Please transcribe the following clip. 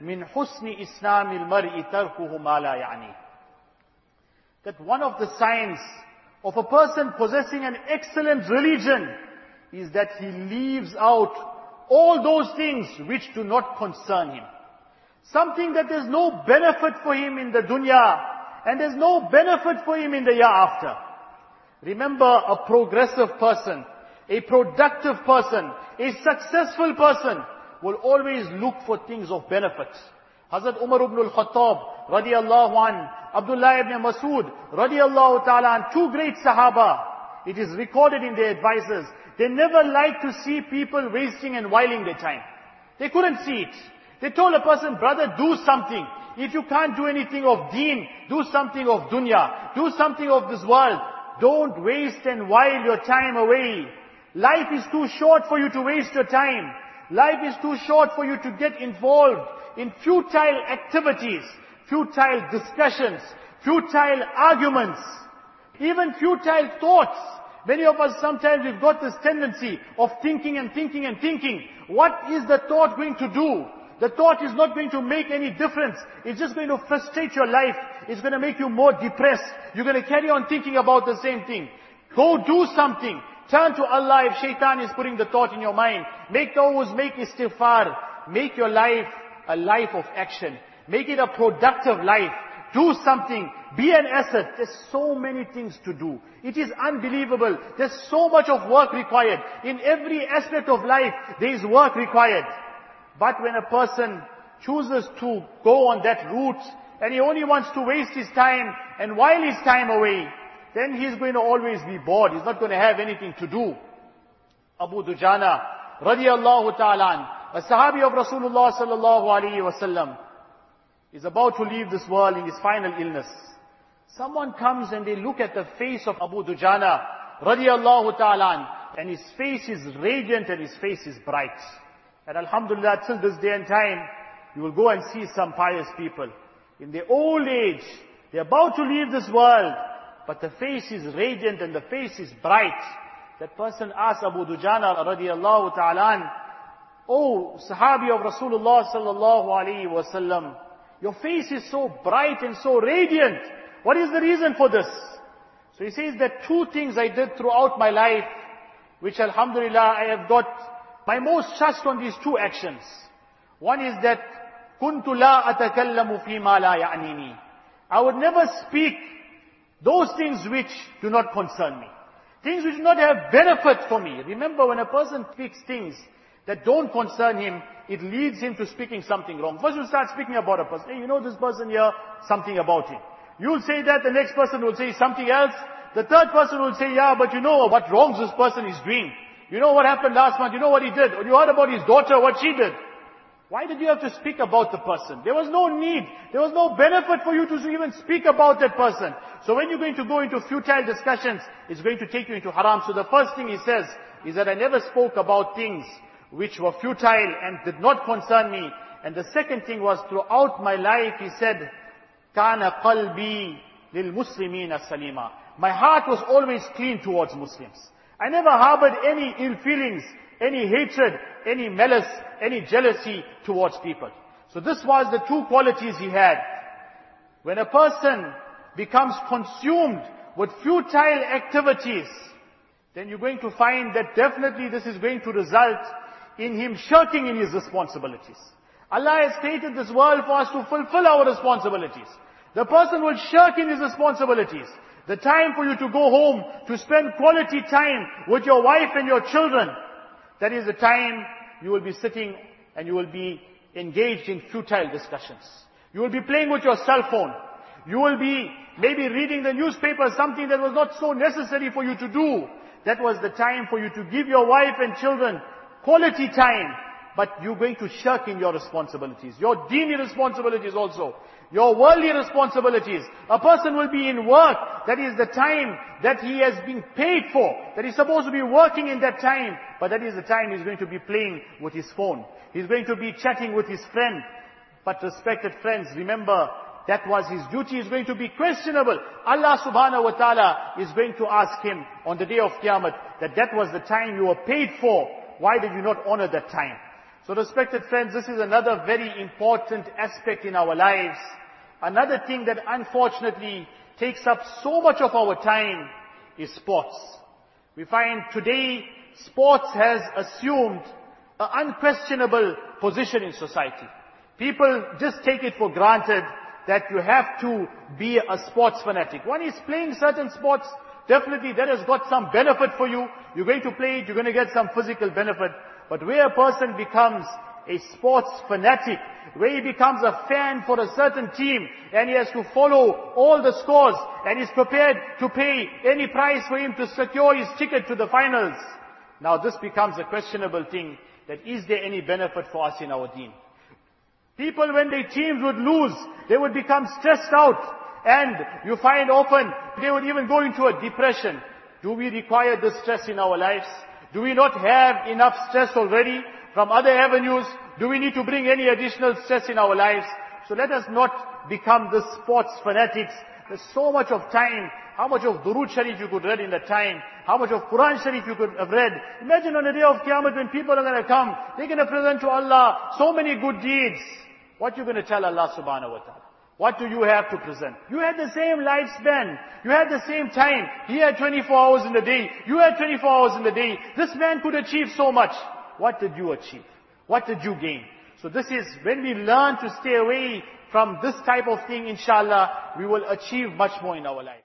min husni islamil mar'i tarkuhu ma la ya'ni. That one of the signs of a person possessing an excellent religion is that he leaves out all those things which do not concern him. Something that there's no benefit for him in the dunya and there's no benefit for him in the akhirah. Remember a progressive person, a productive person, a successful person, will always look for things of benefit. Hazrat Umar ibn al-Khattab radiallahu an, Abdullah ibn Masud radiallahu ta'ala an, two great Sahaba. It is recorded in their advices. They never liked to see people wasting and whiling their time. They couldn't see it. They told a person, brother, do something. If you can't do anything of deen, do something of dunya. Do something of this world. Don't waste and while your time away. Life is too short for you to waste your time. Life is too short for you to get involved in futile activities, futile discussions, futile arguments, even futile thoughts. Many of us sometimes we've got this tendency of thinking and thinking and thinking. What is the thought going to do? The thought is not going to make any difference. It's just going to frustrate your life. It's going to make you more depressed. You're going to carry on thinking about the same thing. Go do something. Turn to Allah if shaitan is putting the thought in your mind. Make those, make istighfar. Make your life a life of action. Make it a productive life. Do something. Be an asset. There's so many things to do. It is unbelievable. There's so much of work required. In every aspect of life, there is work required. But when a person chooses to go on that route, and he only wants to waste his time and while his time away, then he's going to always be bored. He's not going to have anything to do. Abu Dujana, radiallahu ta'ala, a sahabi of Rasulullah sallallahu alayhi wasallam, is about to leave this world in his final illness. Someone comes and they look at the face of Abu Dujana, radiallahu ta'ala, and his face is radiant and his face is bright. And Alhamdulillah, till this day and time, you will go and see some pious people. In their old age, they're about to leave this world, but the face is radiant and the face is bright. That person asked Abu Dujana radiallahu ta'ala, Oh, Sahabi of Rasulullah sallallahu alayhi wasallam, your face is so bright and so radiant. What is the reason for this? So he says that two things I did throughout my life, which alhamdulillah I have got my most trust on these two actions. One is that كنت لا أتكلم فيما لا يعنيني. I would never speak those things which do not concern me. Things which do not have benefit for me. Remember when a person speaks things that don't concern him, it leads him to speaking something wrong. First you start speaking about a person. Hey, you know this person here, something about him. You'll say that, the next person will say something else. The third person will say, yeah, but you know what wrongs this person is doing. You know what happened last month? You know what he did? You heard about his daughter, what she did. Why did you have to speak about the person? There was no need. There was no benefit for you to even speak about that person. So when you're going to go into futile discussions, it's going to take you into haram. So the first thing he says is that I never spoke about things which were futile and did not concern me. And the second thing was throughout my life, he said, كَانَ قَلْبِي لِلْمُسْلِمِينَ salima. My heart was always clean towards Muslims. I never harbored any ill feelings, any hatred, any malice, any jealousy towards people. So this was the two qualities he had. When a person becomes consumed with futile activities, then you're going to find that definitely this is going to result in him shirking in his responsibilities. Allah has created this world for us to fulfill our responsibilities. The person will shirk in his responsibilities. The time for you to go home, to spend quality time with your wife and your children. That is the time you will be sitting and you will be engaged in futile discussions. You will be playing with your cell phone. You will be maybe reading the newspaper, something that was not so necessary for you to do. That was the time for you to give your wife and children quality time. But you're going to shirk in your responsibilities. Your dini responsibilities also. Your worldly responsibilities. A person will be in work. That is the time that he has been paid for. That he's supposed to be working in that time. But that is the time he's going to be playing with his phone. He's going to be chatting with his friend. But respected friends, remember, that was his duty is going to be questionable. Allah subhanahu wa ta'ala is going to ask him on the day of Qiyamah that that was the time you were paid for. Why did you not honor that time? So respected friends, this is another very important aspect in our lives. Another thing that unfortunately takes up so much of our time is sports. We find today sports has assumed an unquestionable position in society. People just take it for granted that you have to be a sports fanatic. One is playing certain sports, definitely that has got some benefit for you. You're going to play it, you're going to get some physical benefit. But where a person becomes a sports fanatic, where he becomes a fan for a certain team and he has to follow all the scores and is prepared to pay any price for him to secure his ticket to the finals. Now this becomes a questionable thing that is there any benefit for us in our deen? People when their teams would lose, they would become stressed out and you find often they would even go into a depression. Do we require this stress in our lives? Do we not have enough stress already from other avenues? Do we need to bring any additional stress in our lives? So let us not become the sports fanatics. There's so much of time. How much of Durood Sharif you could read in that time. How much of Quran Sharif you could have read. Imagine on the day of Qiyamah when people are going to come. They're going to present to Allah so many good deeds. What you going to tell Allah subhanahu wa ta'ala? What do you have to present? You had the same lifespan. You had the same time. He had 24 hours in the day. You had 24 hours in the day. This man could achieve so much. What did you achieve? What did you gain? So this is when we learn to stay away from this type of thing, inshallah, we will achieve much more in our life.